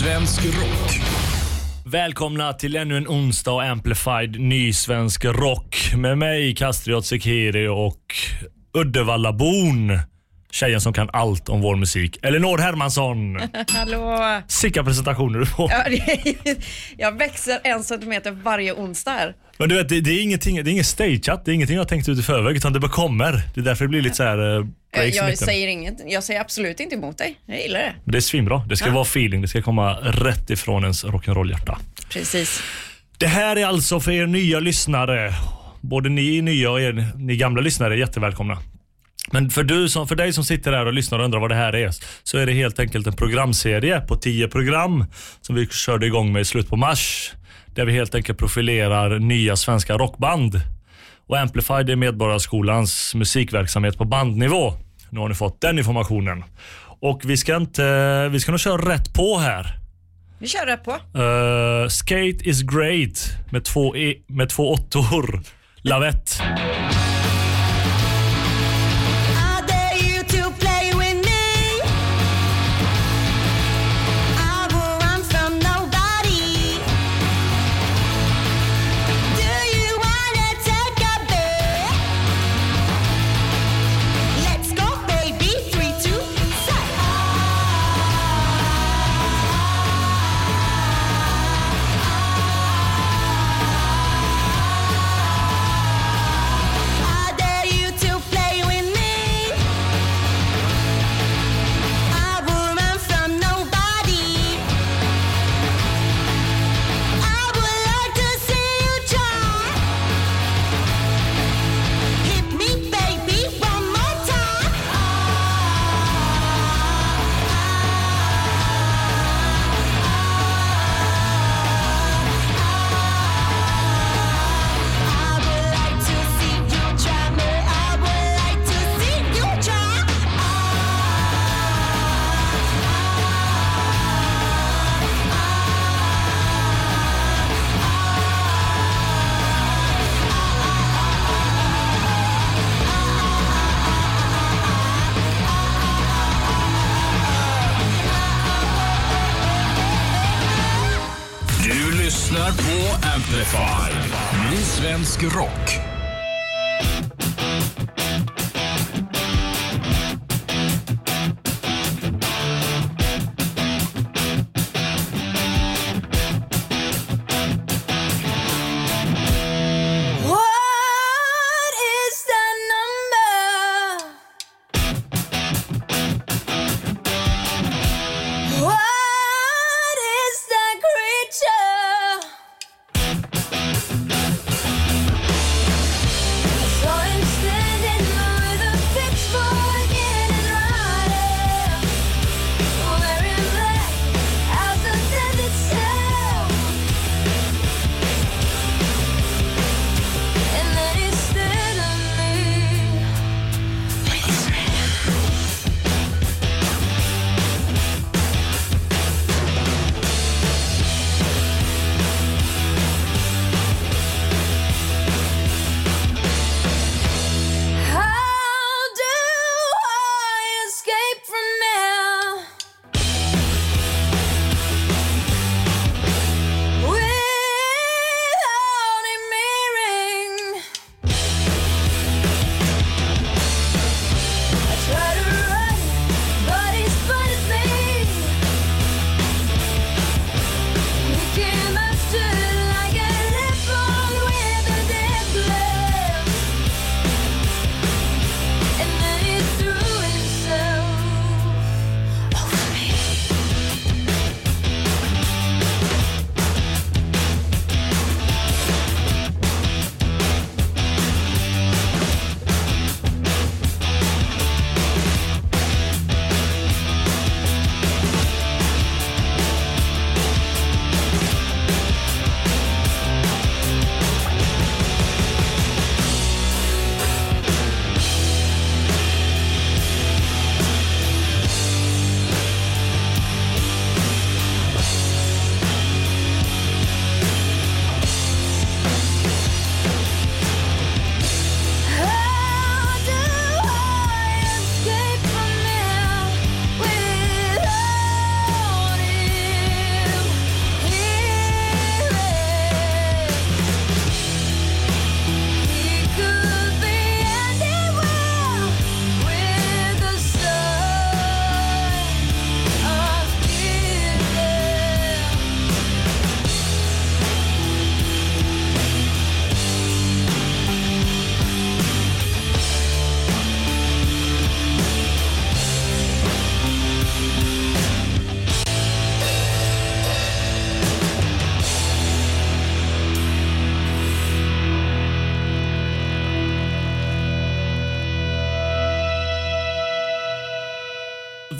svensk rock. Välkomna till ännu en onsdag och Amplified ny svensk rock med mig, Kastriot Sekiri och Uddevallabon. Tjejen som kan allt om vår musik. Elinor Hermansson. Hallå! Sicka presentationer du får. Ja, Jag växer en centimeter varje onsdag här. Men du vet, det, det är ingenting, det är ingen stageat, det är ingenting jag har tänkt ut i förväg utan det bara kommer. Det är därför det blir lite så här Jag, breaks jag, säger inget, jag säger absolut inte emot dig. Jag gillar det. Men Det är svinbra. Det ska vara feeling, det ska komma rätt ifrån ens rock'n'roll-hjärta. Precis. Det här är alltså för er nya lyssnare. Både ni nya och er, ni gamla lyssnare är jättevälkomna. Men för, du som, för dig som sitter här och lyssnar och undrar vad det här är så är det helt enkelt en programserie på 10 program som vi körde igång med i slutet på mars. Där vi helt enkelt profilerar nya svenska rockband. Och Amplified är Medborgarskolans musikverksamhet på bandnivå. Nu har ni fått den informationen. Och vi ska, inte, vi ska nog köra rätt på här. Vi kör rätt på. Uh, skate is great med två, e med två åttor. Lavett.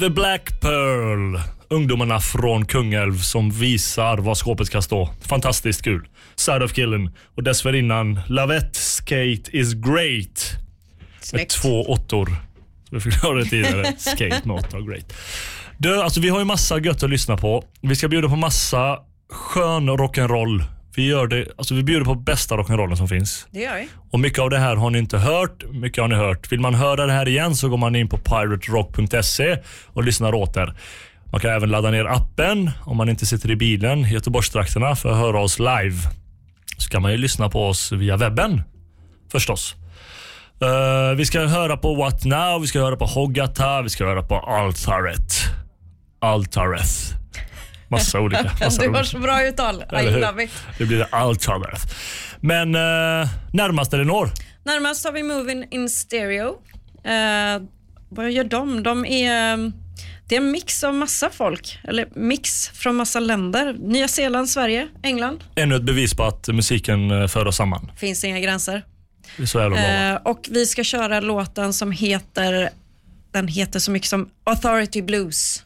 The Black Pearl. Ungdomarna från Kungälv som visar var skåpet ska stå. Fantastiskt kul. Side of Killen. Och dessförinnan Lavette Skate is great. Med två åttor. Vi förklarade det tidigare. Skate med åtta och great. Du, alltså vi har ju massa gött att lyssna på. Vi ska bjuda på massa skön rock'n'roll. Vi, gör det, alltså vi bjuder på bästa rock'n'rollen som finns. Det gör vi. Och Mycket av det här har ni inte hört, mycket har ni hört. Vill man höra det här igen så går man in på piraterock.se och lyssnar åter. Man kan även ladda ner appen om man inte sitter i bilen i Göteborgstrakterna för att höra oss live. Så kan man ju lyssna på oss via webben förstås. Eh, vi ska höra på What Now, vi ska höra på Hogata, vi ska höra på Altaret. Altareth. Massa olika. Massa Du har så bra uttal. I love it. Det blir Altareth. Men eh, närmast Elinor. Närmast har vi Moving in Stereo. Eh, vad gör de? De är... Det är en mix av massa folk, eller mix från massa länder. Nya Zeeland, Sverige, England. Ännu ett bevis på att musiken eh, för oss samman. Finns inga gränser. Det är så bra. va? Eh, och vi ska köra låten som heter, den heter så mycket som Authority Blues.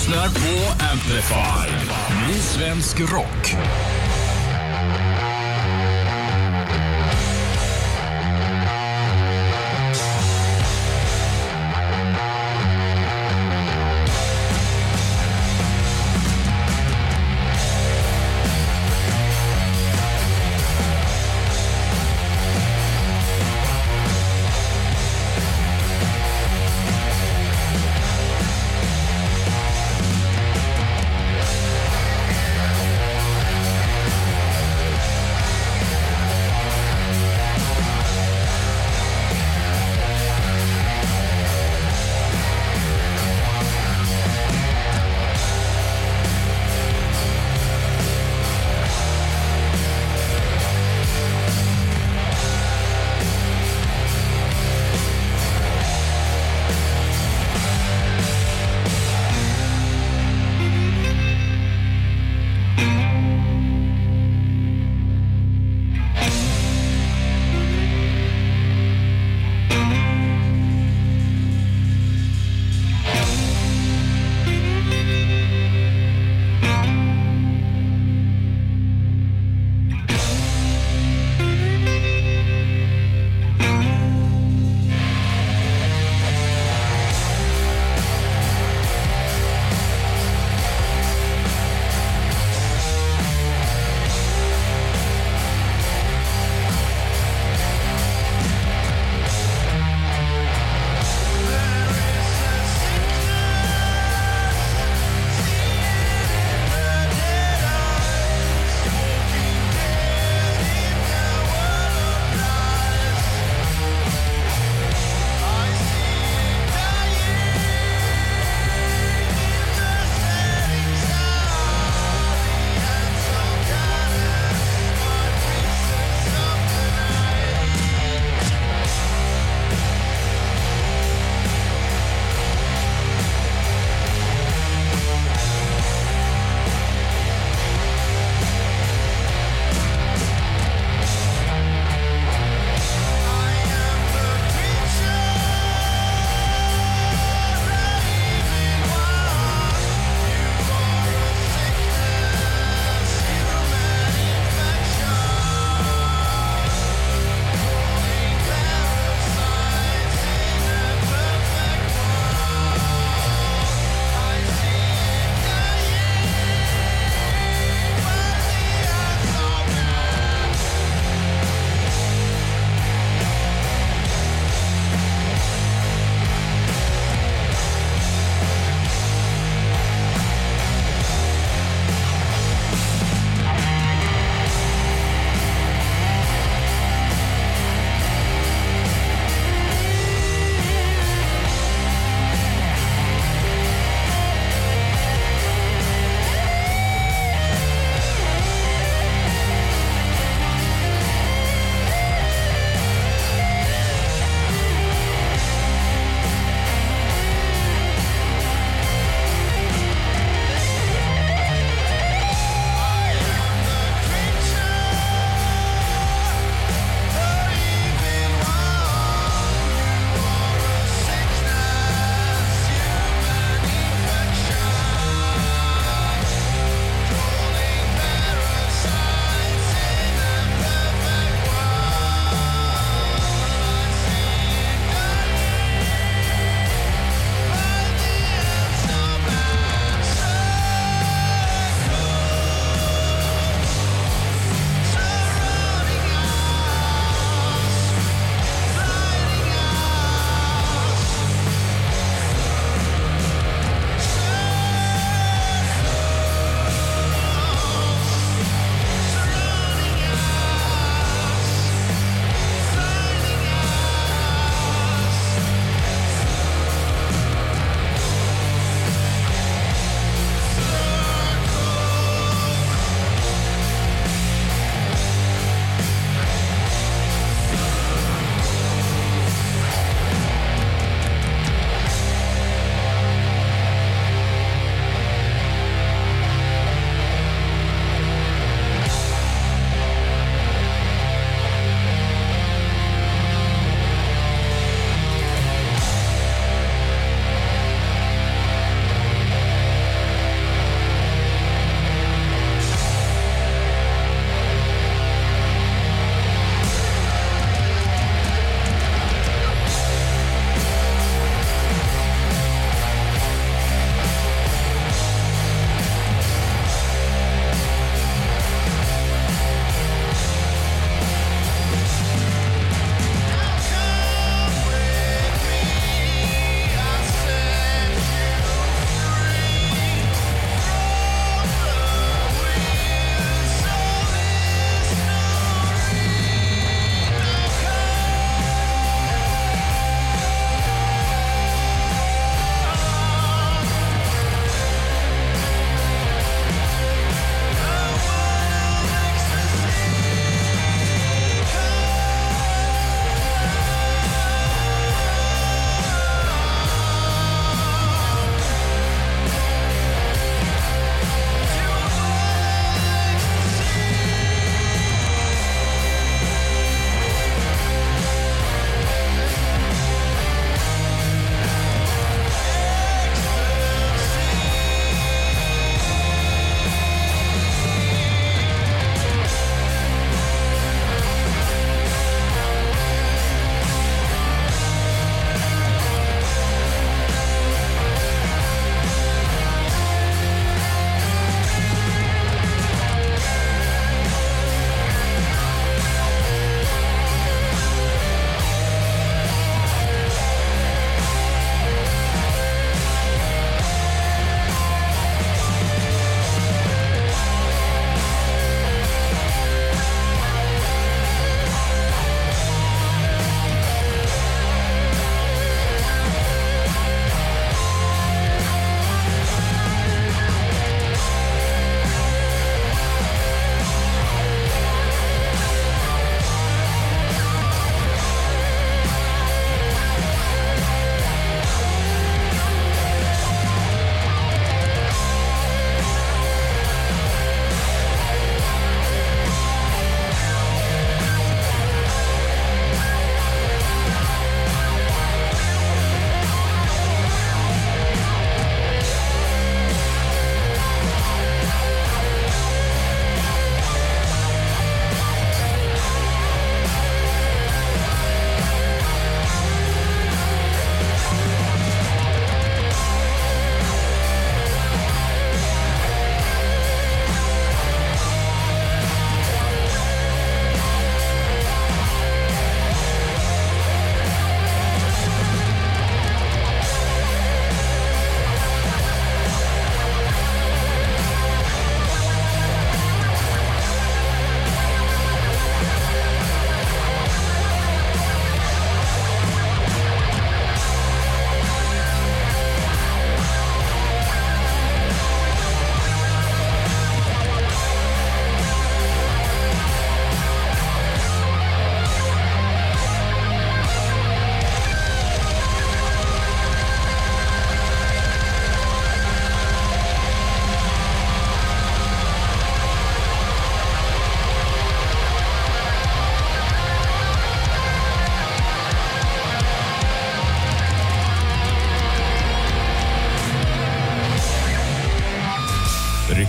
Lyssnar på Amplify. Ny svensk rock.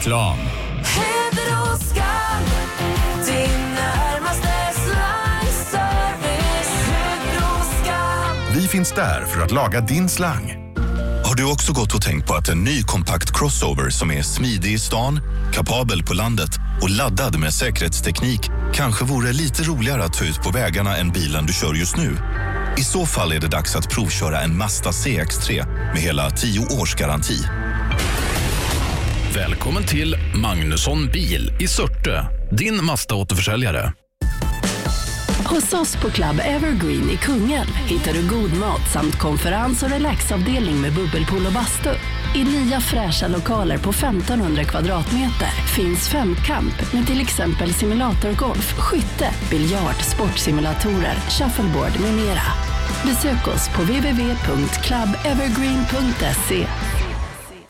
Skall. Vi finns där för att laga din slang. Har du också gått och tänkt på att en ny kompakt crossover som är smidig i stan, kapabel på landet och laddad med säkerhetsteknik kanske vore lite roligare att ta ut på vägarna än bilen du kör just nu? I så fall är det dags att provköra en Mazda CX-3 med hela 10 års garanti. Välkommen till Magnusson Bil i Surte. Din Mazda-återförsäljare. Hos oss på Club Evergreen i Kungälv hittar du god mat samt konferens och relaxavdelning med bubbelpool och bastu. I nya fräscha lokaler på 1500 kvadratmeter finns femkamp med till exempel simulatorgolf, skytte, biljard, sportsimulatorer, shuffleboard med mera. Besök oss på www.clubevergreen.se.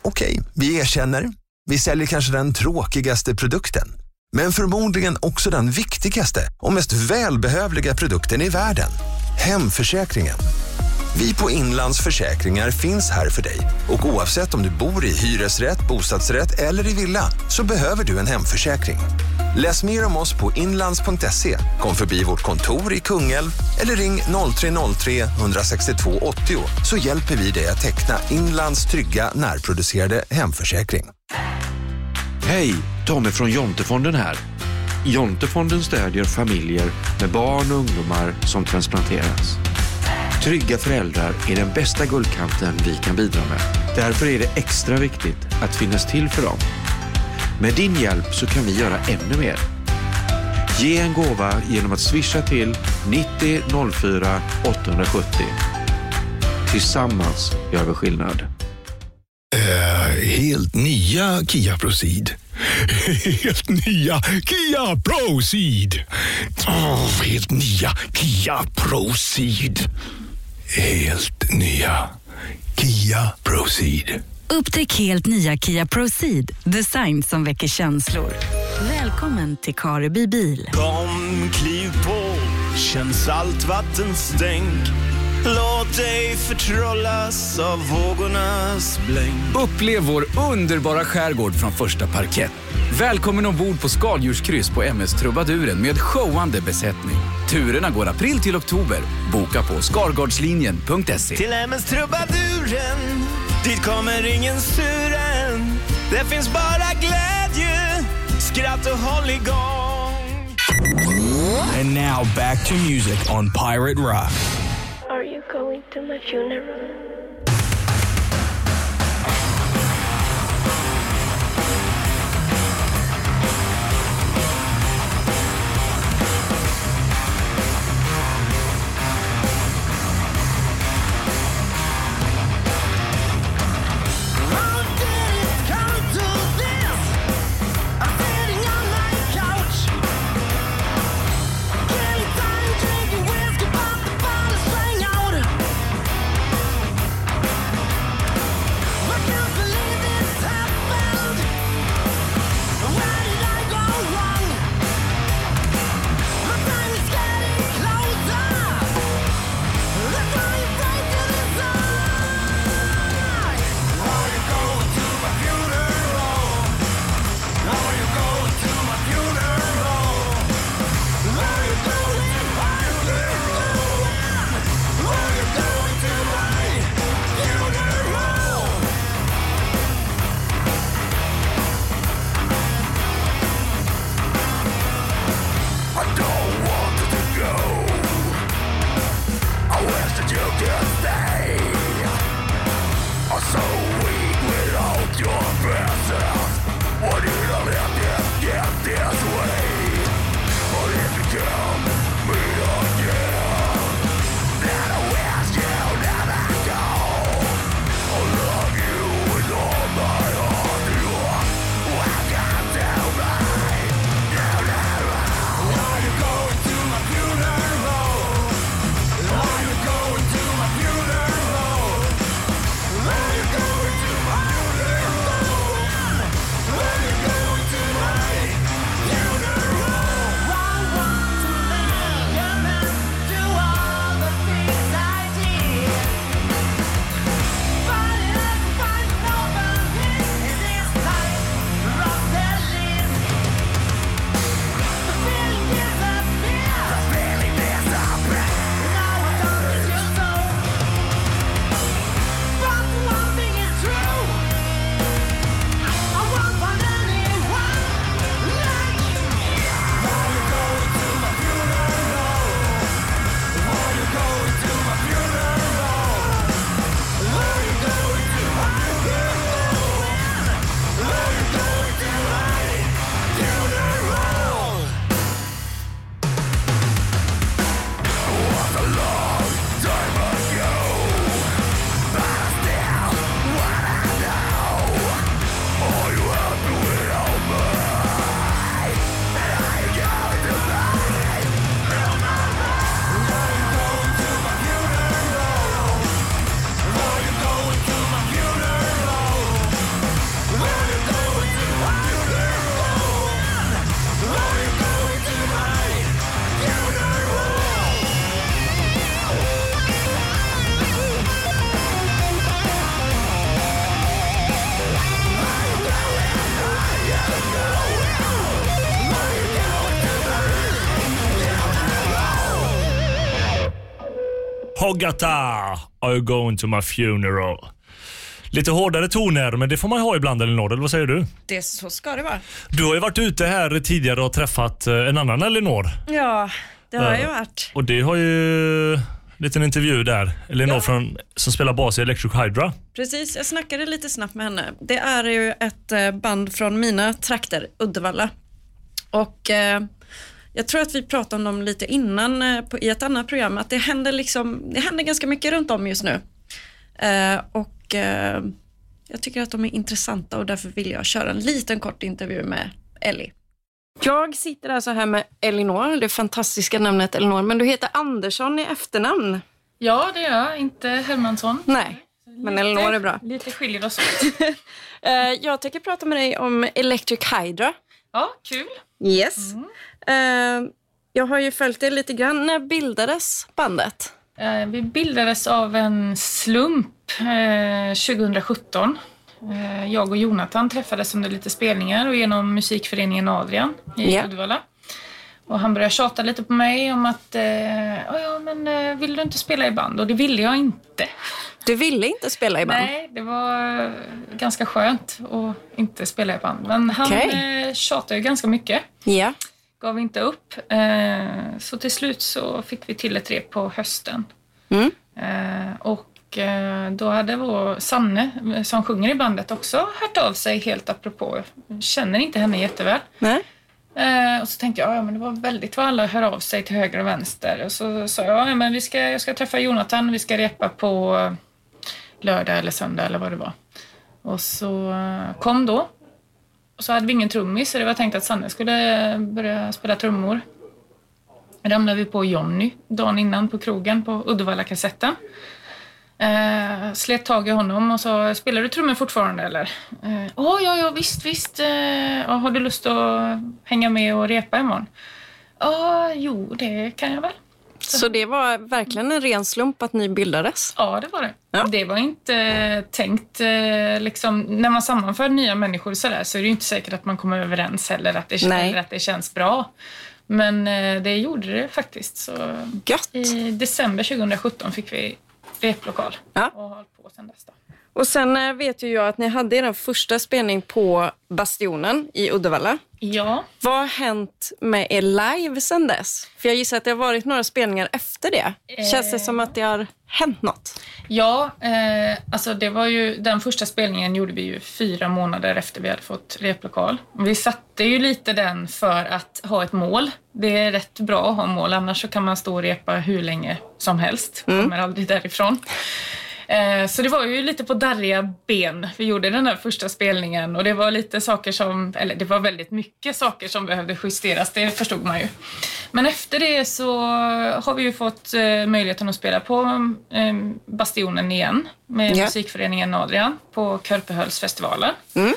Okej, vi erkänner. Vi säljer kanske den tråkigaste produkten. Men förmodligen också den viktigaste och mest välbehövliga produkten i världen. Hemförsäkringen. Vi på Inlands Försäkringar finns här för dig och oavsett om du bor i hyresrätt, bostadsrätt eller i villa så behöver du en hemförsäkring. Läs mer om oss på inlands.se, kom förbi vårt kontor i Kungälv eller ring 0303 162 80 så hjälper vi dig att teckna Inlands trygga närproducerade hemförsäkring. Hej, Tommy från Jontefonden här. Jontefonden stödjer familjer med barn och ungdomar som transplanteras. Trygga föräldrar är den bästa guldkanten vi kan bidra med. Därför är det extra viktigt att finnas till för dem. Med din hjälp så kan vi göra ännu mer. Ge en gåva genom att swisha till 90 04 870. Tillsammans gör vi skillnad. Eh, helt nya Kia Proceed. Helt nya Kia Proceed. Oh, helt nya Kia Proceed. Helt nya Kia Proceed. Upptäck helt nya Kia Proceed. Design som väcker känslor. Välkommen till Kareby bil. Kom, kliv på, känn saltvattenstänk. Låt dig förtrollas av vågornas blänk. Upplev vår underbara skärgård från första parkett. Välkommen ombord på skaldjurskryss på MS Trubaduren med showande besättning. Turerna går april till oktober. Boka på skargardslinjen.se. Till MS Trubaduren, dit kommer ingen suren. Det finns bara glädje, skratt och håll igång. And now back to music on Pirate Rock. Going to my funeral? Hogata, are you going to my funeral? Lite hårdare toner, men det får man ha ibland Elinor, eller vad säger du? Det, så ska det vara. Du har ju varit ute här tidigare och träffat eh, en annan Elinor. Ja, det har Ja. jag ju varit. Och det har ju en liten intervju där. Elinor från, som spelar bas i Electric Hydra. Precis, jag snackade lite snabbt med henne. Det är ju ett eh, band från mina trakter, Uddevalla. Och eh, jag tror att vi pratade om dem lite innan eh, på, i ett annat program, att det händer, liksom, det händer ganska mycket runt om just nu. Eh, och eh, jag tycker att de är intressanta och därför vill jag köra en liten kort intervju med Ellie. Jag sitter alltså här med Elinor, det fantastiska namnet Elinor, men du heter Andersson i efternamn. Ja, det gör jag. Inte Hermansson. Nej, men Elinor är bra. Lite skiljer oss åt. Eh, jag tänker prata med dig om Electric Hydra. Ja, kul. Yes. Eh, jag har ju följt det lite grann. När bildades bandet? Eh, Vi bildades av en slump eh, 2017. Eh, Jag och Jonathan träffades under lite spelningar och genom musikföreningen Adrian i Ja. Uddevalla. Och han började tjata lite på mig om att eh, "Ja, men, eh, vill du inte spela i band? Och det ville jag inte. Du ville inte spela i band? Nej, det var eh, ganska skönt att inte spela i band. Men han eh, tjatade ju ganska mycket. Ja. Gav inte upp. Eh, så till slut så fick vi till ett rep på hösten. Mm. Eh, och eh, då hade vår Sanne, som sjunger i bandet, också hört av sig helt apropå. Jag känner inte henne jätteväl. Nej. Och så tänkte jag, ja men det var väldigt vad alla hör av sig till höger och vänster. Och så sa jag, ja men vi ska, jag ska träffa Jonathan, vi ska repa på lördag eller söndag eller vad det var. Och så kom då. Och så hade vi ingen trummis så det var tänkt att Sanne skulle börja spela trummor. Då ramlade vi på Jonny dagen innan på krogen på Uddevalla-kassetten. Eh, slet tag i honom och sa, spelar du trummor fortfarande eller? Eh, "Ja, ja, ja, visst, visst. Eh, har du lust att hänga med och repa imorgon? Ja, jo, det kan jag väl. Så det var verkligen en ren slump att ni bildades? Ja, det var det. Det var inte eh, tänkt, eh, liksom, när man sammanför nya människor så, där, så är det ju inte säkert att man kommer överens heller, att det, eller att det känns bra. Men eh, det gjorde det faktiskt. Så I december 2017 fick vi replokal Ja. och har på sedan dess. Då. Och sen vet ju jag att ni hade er första spelning på Bastionen i Uddevalla. Ja. Vad har hänt med er live sen dess? För jag gissar att det har varit några spelningar efter det. Känns det som att det har hänt något? Ja, eh, alltså det var ju, den första spelningen gjorde vi ju fyra månader efter vi hade fått replokal. Vi satte ju lite den för att ha ett mål. Det är rätt bra att ha mål, annars så kan man stå och repa hur länge som helst. Kommer aldrig därifrån. Eh, Så det var ju lite på darriga ben vi gjorde den här första spelningen och det var lite saker som, eller det var väldigt mycket saker som behövde justeras, det förstod man ju. Men efter det så har vi ju fått eh, möjligheten att spela på eh, Bastionen igen med Ja. musikföreningen Adrian på Körpehölsfestivalen. Mm.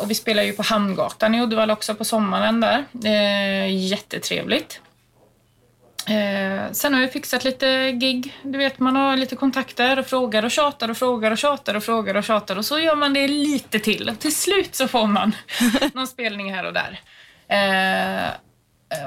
Och vi spelar ju på Hamngatan i Uddevalla också på sommaren där. Jättetrevligt. Eh, sen har vi fixat lite gig. Du vet, man har lite kontakter och frågar och tjatar och frågar och tjatar och frågar och tjatar och så gör man det lite till. Och till slut så får man någon spelning här och där. Eh,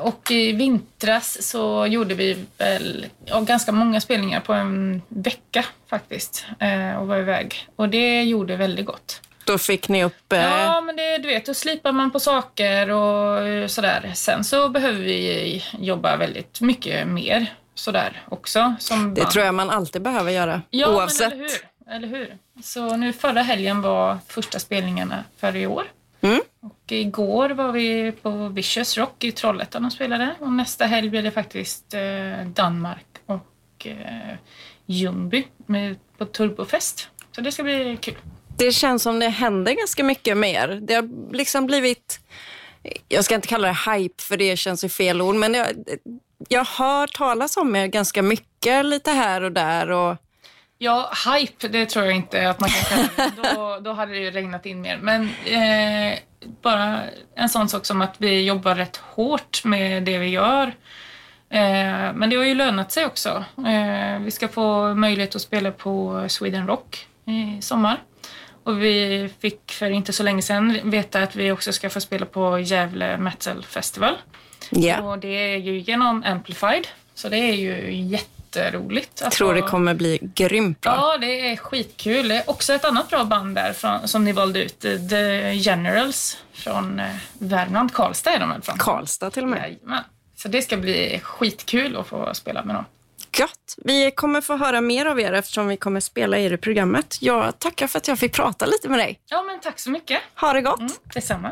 och i vintras så gjorde vi väl ja, ganska många spelningar på en vecka faktiskt eh, och var iväg. Och det gjorde väldigt gott. Då fick ni upp... Eh, Ja, men det, du vet, då slipar man på saker och eh, sådär. Sen så behöver vi jobba väldigt mycket mer sådär också. Som det band. tror jag man alltid behöver göra. Ja, oavsett. eller hur? eller hur? Så nu förra helgen var första spelningarna för i år. Mm. Och igår var vi på Vicious Rock i Trollhättan och spelade. Och nästa helg blir det faktiskt eh, Danmark och eh, Ljungby med, på Turbofest. Så det ska bli kul. Det känns som det händer ganska mycket mer. Det har liksom blivit, jag ska inte kalla det hype för det känns ju fel ord, men jag, jag har talas om er ganska mycket lite här och där. Och, Ja, hype, det tror jag inte att man kan kalla det. Då, då hade det ju regnat in mer. Men eh, bara en sån sak som att vi jobbar rätt hårt med det vi gör. Eh, men det har ju lönat sig också. Eh, vi ska få möjlighet att spela på Sweden Rock i sommar. Och vi fick för inte så länge sedan veta att vi också ska få spela på Gävle Metal Festival. Ja. Och det är ju genom Amplified. Så det är ju jätteroligt. att Tror det kommer bli grymt bra. Ja, det är skitkul. Det är också ett annat bra band där från, som ni valde ut. The Generals från eh, Värmland. Karlstad är de väl från? Karlstad till och med. Jajamän. Så det ska bli skitkul att få spela med dem. Gött. Vi kommer få höra mer av er eftersom vi kommer spela er i programmet. Jag tackar för att jag fick prata lite med dig. Ja, men tack så mycket. Ha det gott. Mm, detsamma.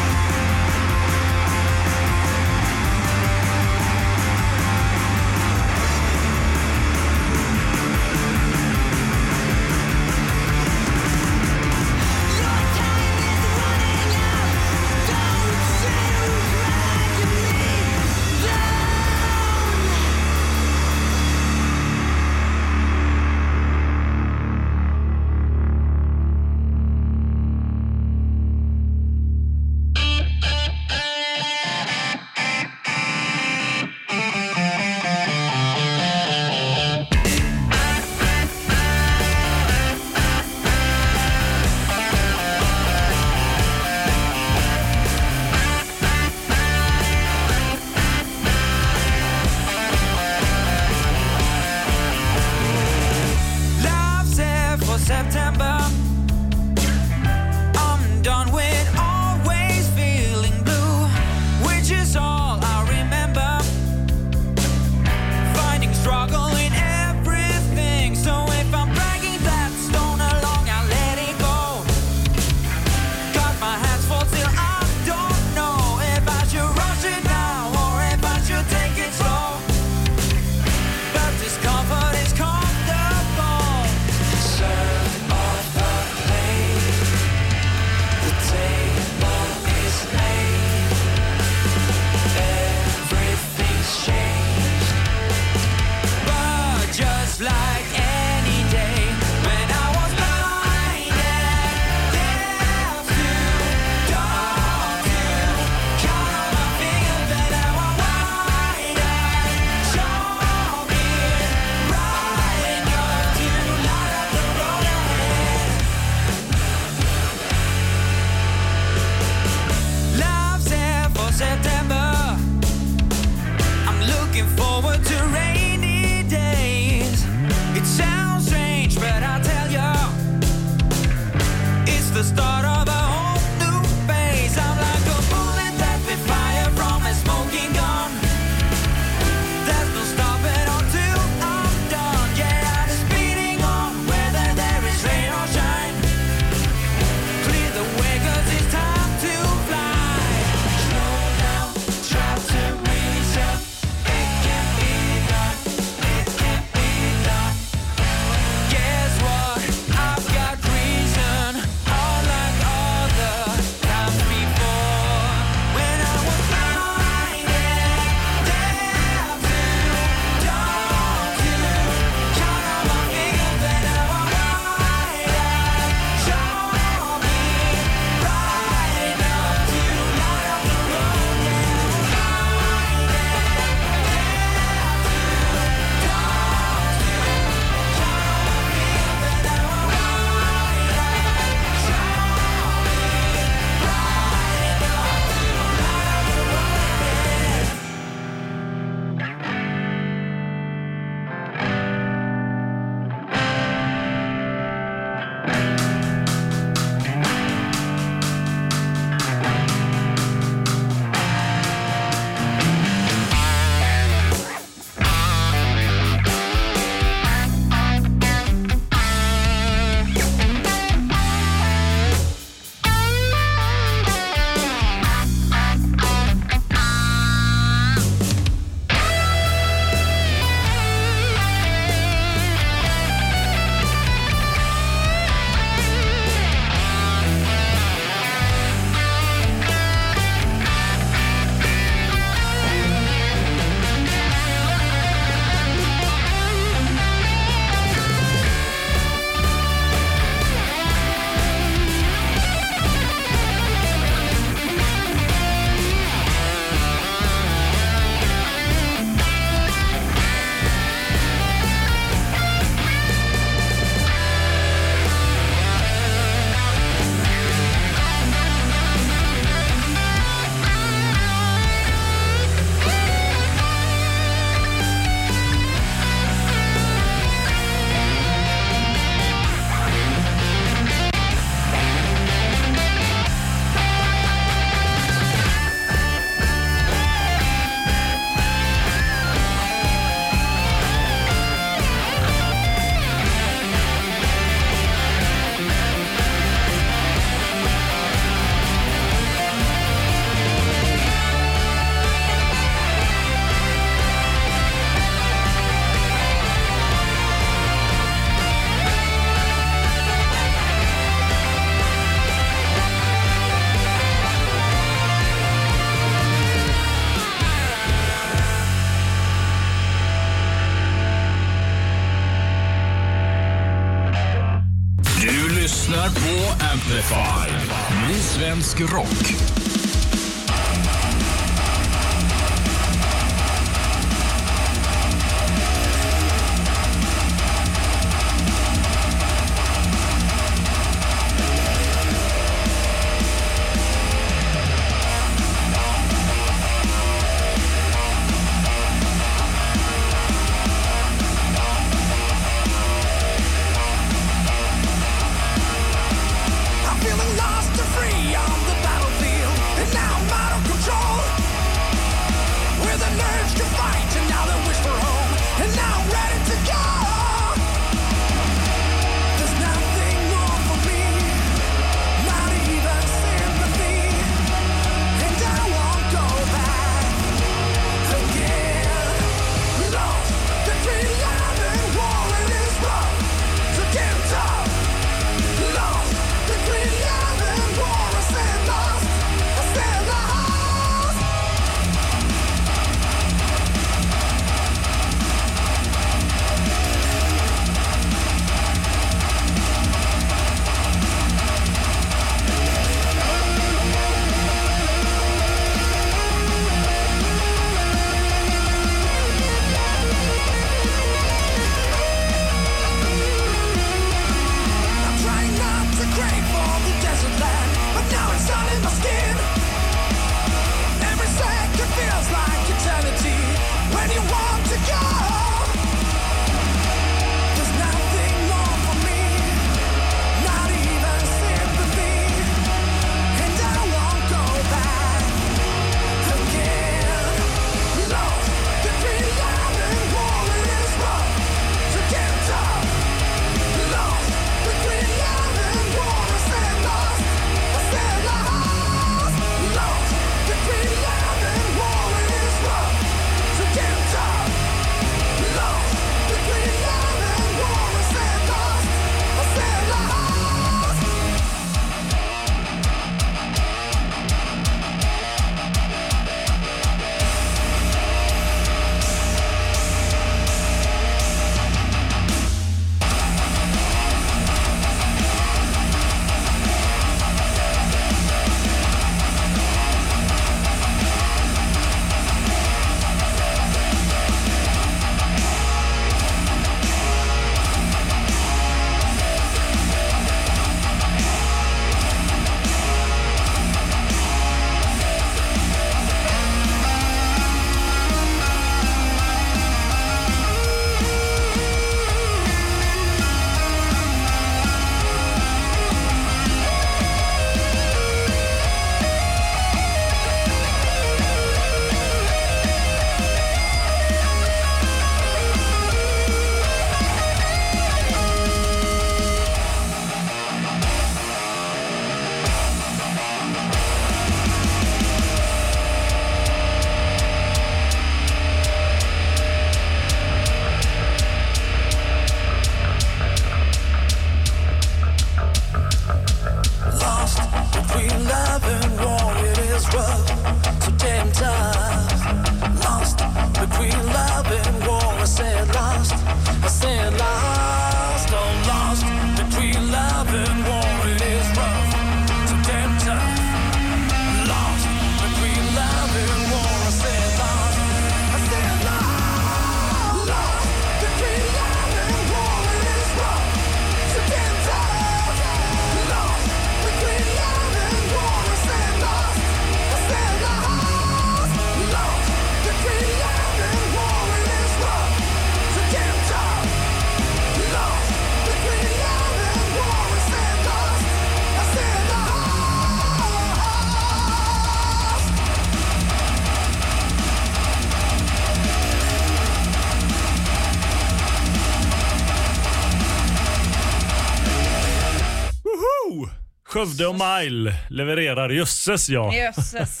Skövde och Mile levererar. Jösses ja. Jösses.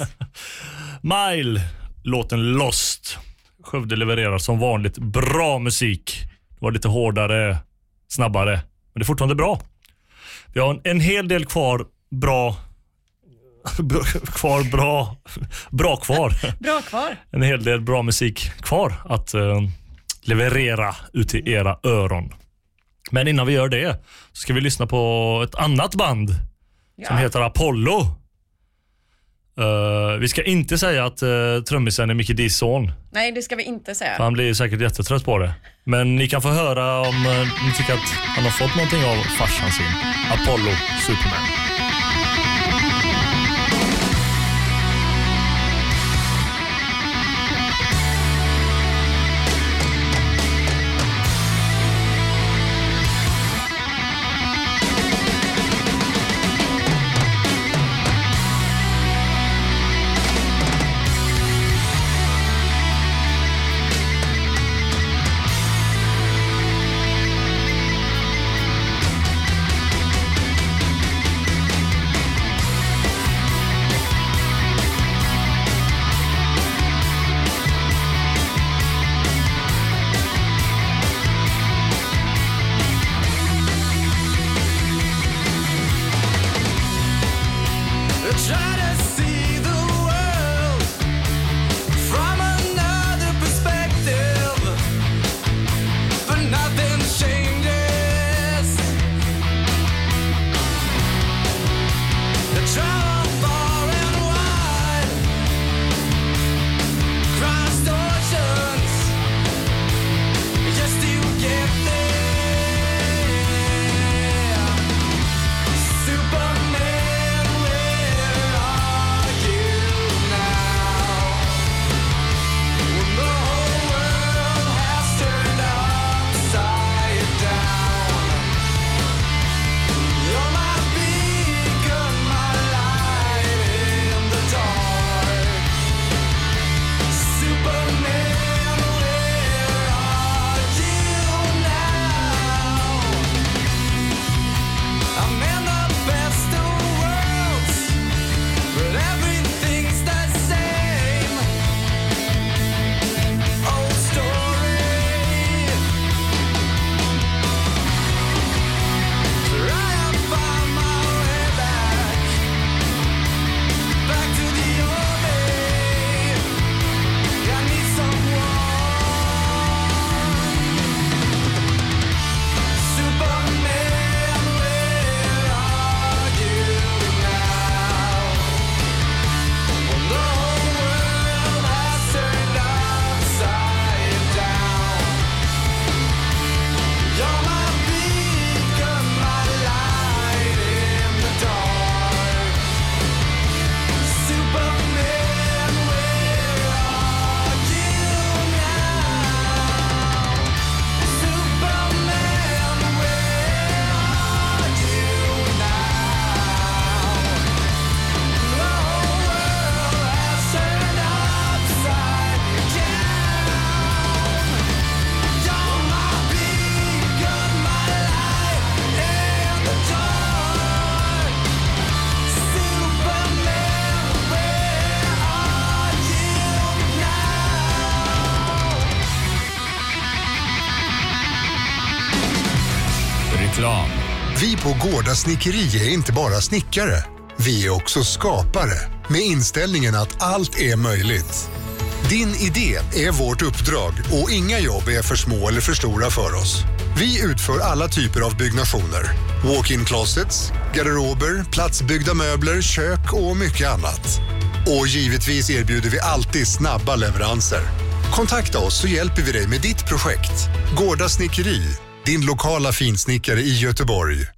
Mile, låten Lost. Skövde levererar som vanligt bra musik. Det var lite hårdare, snabbare, men det är fortfarande bra. Vi har en, en hel del kvar bra kvar bra. Bra kvar. bra kvar. En hel del bra musik kvar att eh, leverera ut till era öron. Men innan vi gör det så ska vi lyssna på ett annat band som heter Apollo. Uh, vi ska inte säga att uh, trummisen är Mickey D's son. Nej, det ska vi inte säga. För han blir säkert jättetrött på det. Men ni kan få höra om uh, ni tycker att han har fått någonting av farsan sin, Apollo Superman. På Gårda Snickeri är inte bara snickare. Vi är också skapare med inställningen att allt är möjligt. Din idé är vårt uppdrag och inga jobb är för små eller för stora för oss. Vi utför alla typer av byggnationer. Walk-in closets, garderober, platsbyggda möbler, kök och mycket annat. Och givetvis erbjuder vi alltid snabba leveranser. Kontakta oss så hjälper vi dig med ditt projekt. Gårda Snickeri, din lokala finsnickare i Göteborg.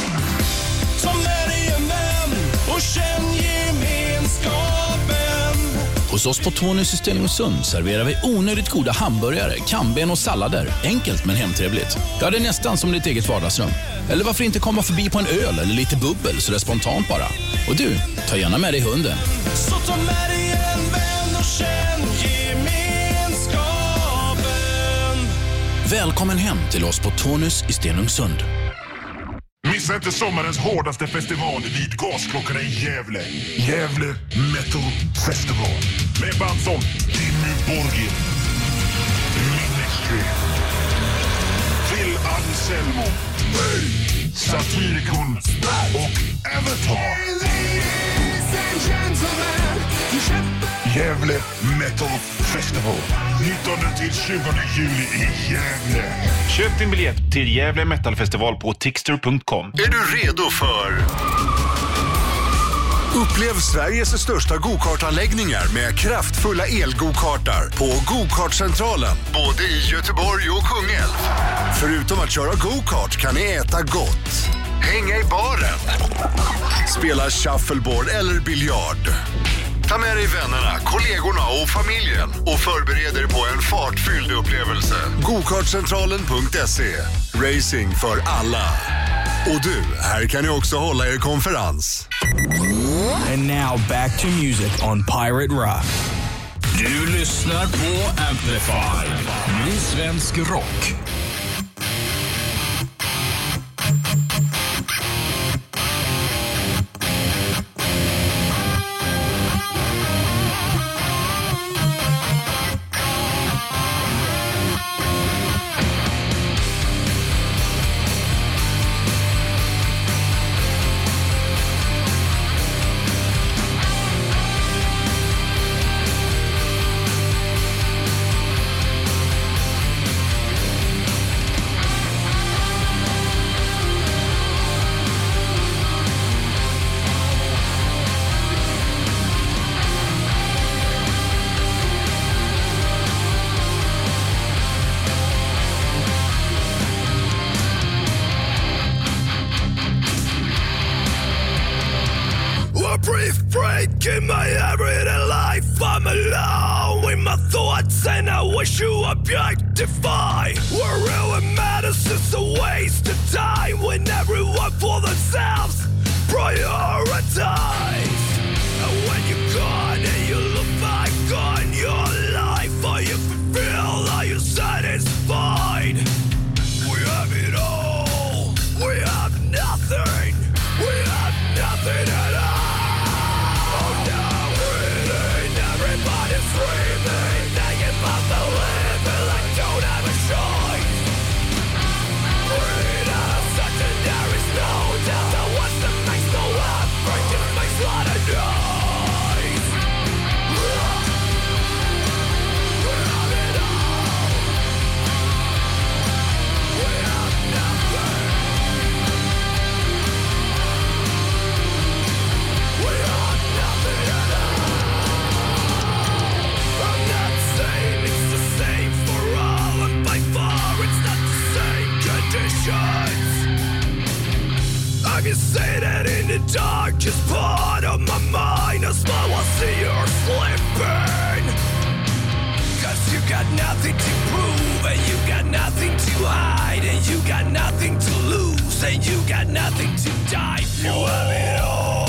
Med dig en vän och känn gemenskapen. Hos oss på Tonys i Stenungsund serverar vi onödigt goda hamburgare, kamben och sallader. Enkelt men hemtrevligt. Ja, det är nästan som ditt eget vardagsrum. Eller varför inte komma förbi på en öl eller lite bubbel så det är spontant bara. Och du, ta gärna med dig hunden. Så ta med dig en vän och känn gemenskapen. Välkommen hem till oss på Tonys i Stenungsund. Missa inte sommarens hårdaste festival vid Gasklockorna i Gävle. Gävle Metal Festival. Med band som Dimmy Borgir, Ministry, Phil Anselmo, Satyricon och Avatar. Gävle Metal Festival. 19 till 20 juli i Gävle. Köp din biljett till Gävle Metalfestival på tixter.com. Är du redo för... Upplev Sveriges största gokartanläggningar med kraftfulla elgokartar på Gokartcentralen, både i Göteborg och Kungälv. Förutom att köra gokart kan ni äta gott, hänga i baren, spela shuffleboard eller biljard. Ta med dig vännerna, kollegorna och familjen och förbered er på en fartfylld upplevelse. Gokartcentralen.se. Racing för alla. Och du, här kan ni också hålla er konferens. And now back to music on Pirate Rock. Du lyssnar på Amplify. Ny svensk rock. Brief break in my everyday life. I'm alone with my thoughts, and I wish you objectify. What really matters is a waste of time when everyone for themselves prioritize. And when you're gone darkest part of my mind, a smile will see you're slipping. Cause you got nothing to prove, and you got nothing to hide, and you got nothing to lose, and you got nothing to die for. You have it all.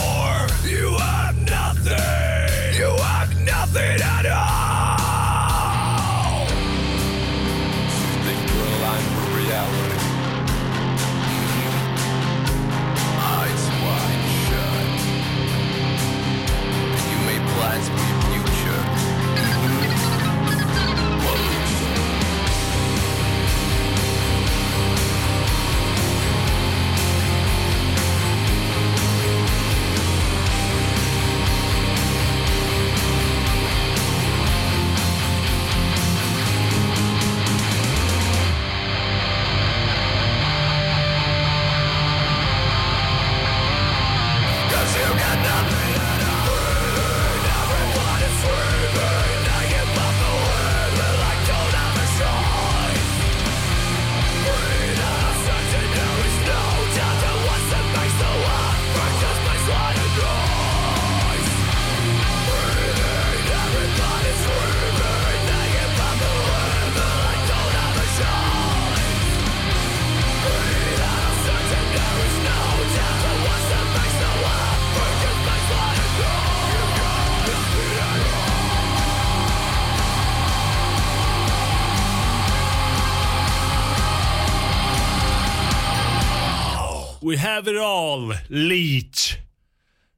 Have it all, Leach.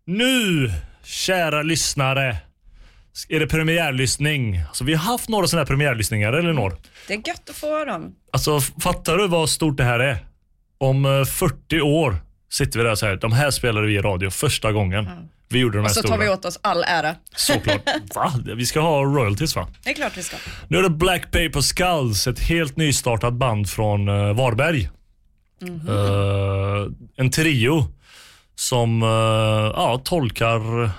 Nu, kära lyssnare, är det premiärlyssning. Alltså, vi har haft några sådana här premiärlyssningar, Elinor. Det är gött att få dem. Alltså, fattar du vad stort det här är? Om eh, 40 år sitter vi där och säger de här spelade vi i radio första gången. Vi gjorde de här Och så stora. tar vi åt oss all ära. Såklart. Va? Vi ska ha royalties va? Det är klart vi ska. Nu är det Black Paper Skulls, ett helt nystartat band från uh, Mm -hmm. uh, en trio som uh, ja, tolkar,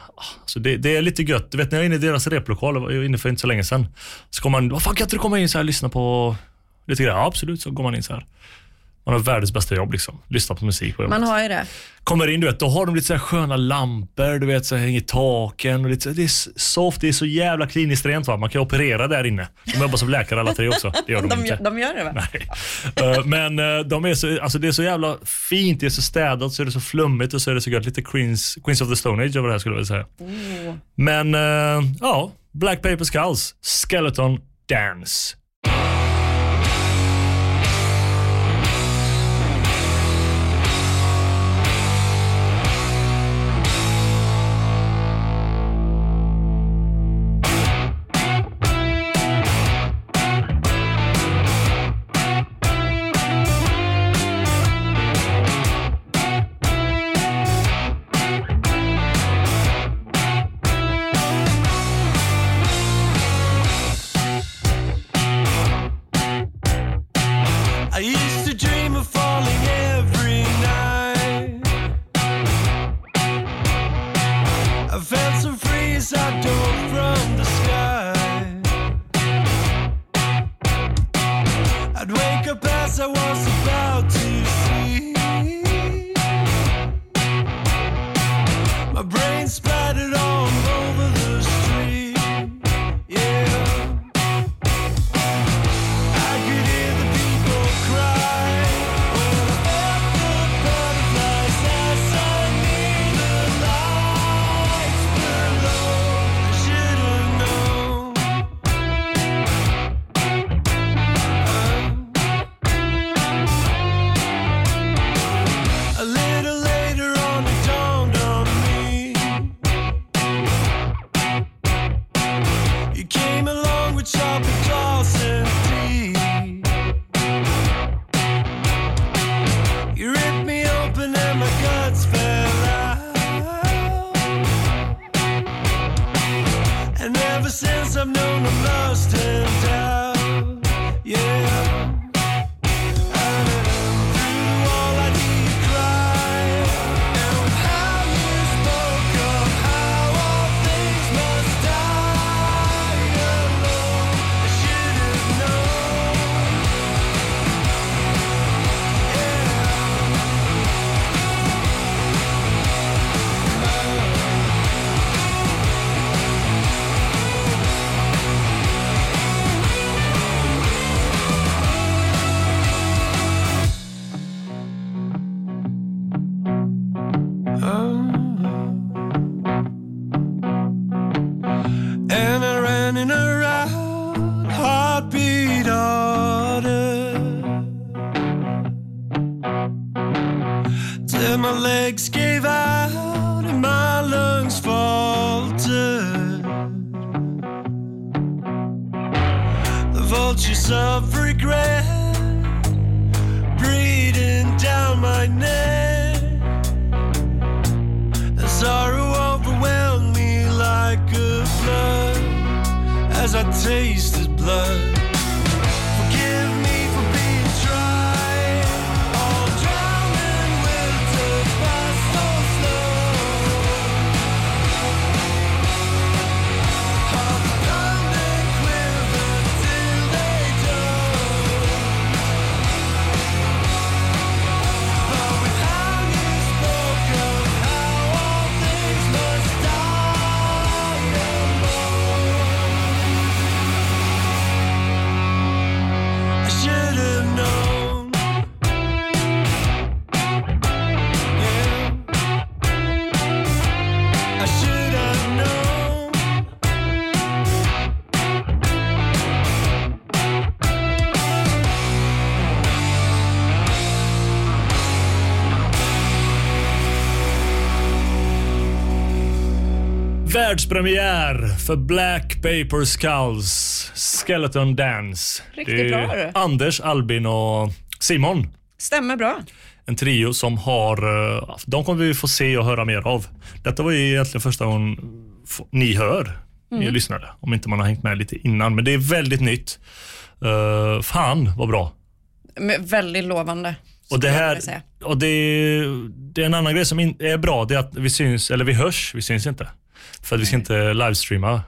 alltså det, det är lite gött. Du vet när jag är inne i deras replokal, jag var inne för inte så länge sedan. Så kommer man, vad fan kan inte du komma in så här och lyssna på lite grejer? Ja, absolut, så går man in så här. Man har världens bästa jobb liksom. Lyssna på musik på jobbet. Man har ju det. Kommer in, du vet, då har de lite så här sköna lampor, du vet, så här, hänger i taken. Och lite, så- det är soft, det är så jävla kliniskt rent. Va? Man kan operera där inne. De jobbar som läkare alla tre också. Det gör de, De, inte. de gör det va? Eh, Men eh, de är så, alltså det är så jävla fint, det är så städat, så är det så flummigt och så är det så gött. Lite Queens, Queens of the Stone Age över det här skulle jag vilja säga. Oh. Men eh, ja, Black Paper Skulls, Skeleton Dance. Världspremiär för Black Paper Skulls Skeleton Dance. Riktigt bra, du. Anders, Albin och Simon. Stämmer bra. En trio som har... eh, De kommer vi få se och höra mer av. Detta var ju egentligen första gången ni hör, ni Mm. lyssnare. Om inte man har hängt med lite innan. Men det är väldigt nytt. Uh, fan vad bra. Men väldigt lovande. Och det här, och det, det är en annan grej som är bra, det är att vi syns, eller vi hörs, vi syns inte. För att vi ska inte livestreama.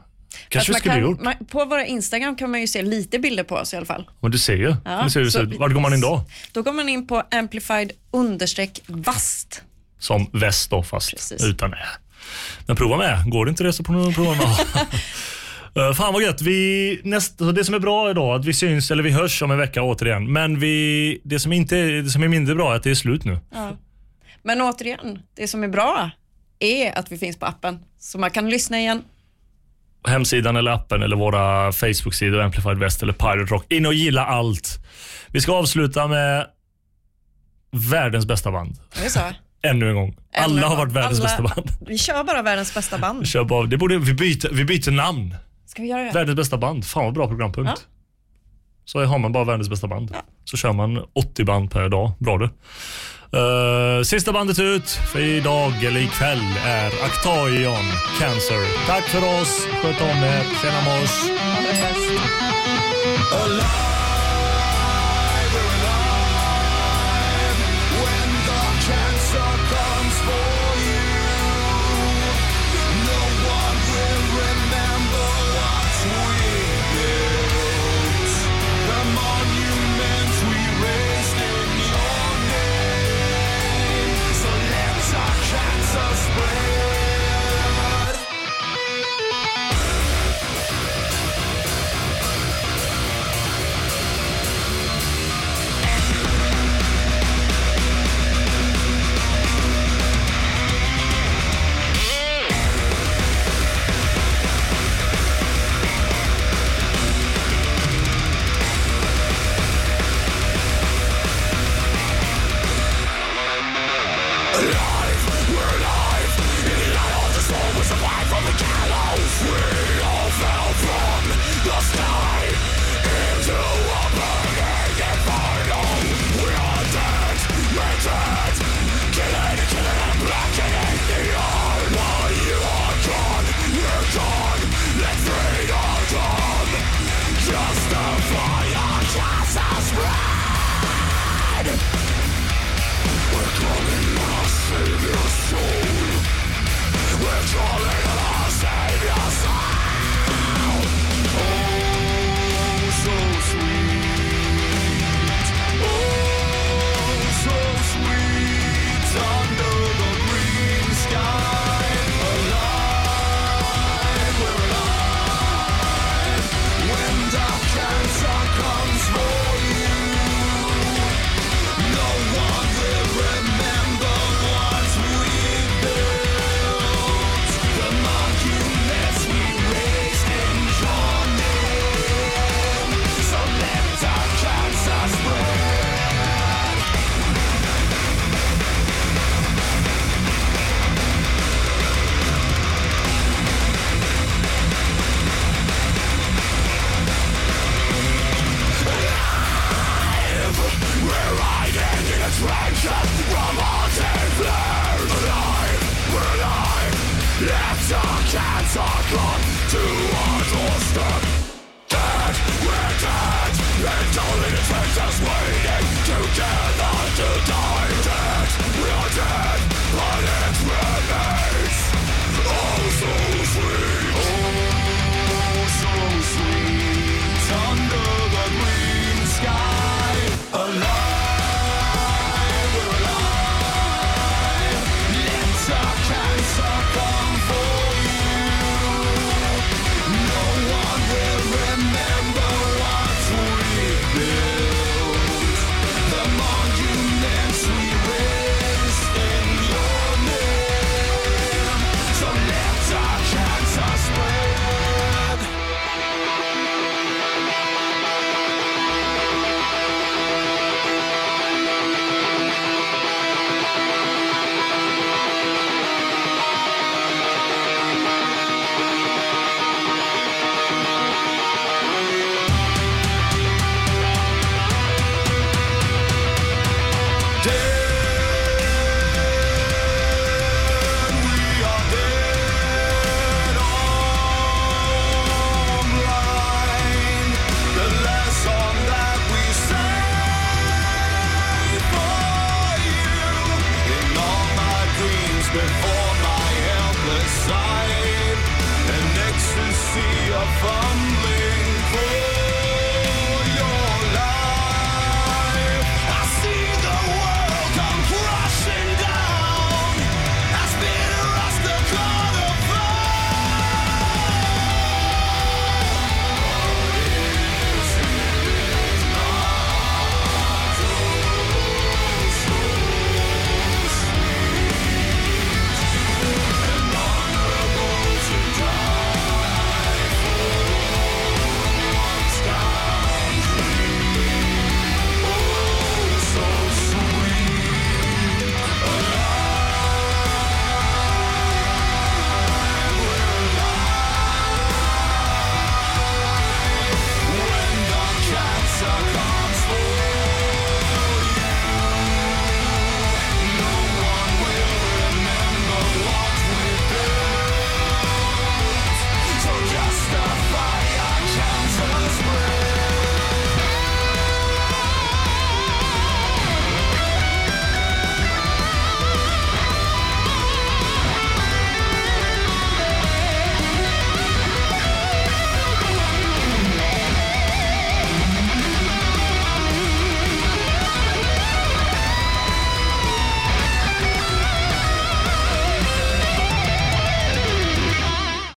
Kanske vi skulle man gjort. kan, man, På våra Instagram kan man ju se lite bilder på oss i alla fall. Men du ser ju. Ja, du ser hur så-. Vart går man in då? Då går man in på amplified understreck vast. Som väst då, fast Precis. utan ä. Men prova med. Går det inte det så prova med Uh, fan vad gött. Vi, näst, det som är bra idag att vi syns, eller vi hörs om en vecka återigen. Men vi, det, som inte, är- det som är mindre bra är att det är slut nu. Ja. Men återigen, det som är bra är att vi finns på appen. Så man kan lyssna igen. hemsidan eller appen eller våra Facebook-sidor, Amplified West eller Pirate Rock. In och gilla allt. Vi ska avsluta med världens bästa band. Det så? Ännu en gång. Alla har varit världens Alla- bästa band. Vi kör bara världens bästa band. Kör bara, det borde, vi, byter, vi byter namn. Ska vi göra det? Världens bästa band. Fan vad bra programpunkt. Ja. Så har man bara världens bästa band. Så kör man 80 band per dag. Bra du. Uh, sista bandet ut för idag eller ikväll är Actaion Cancer. Tack för oss. Sköt om er. Tjena mors. When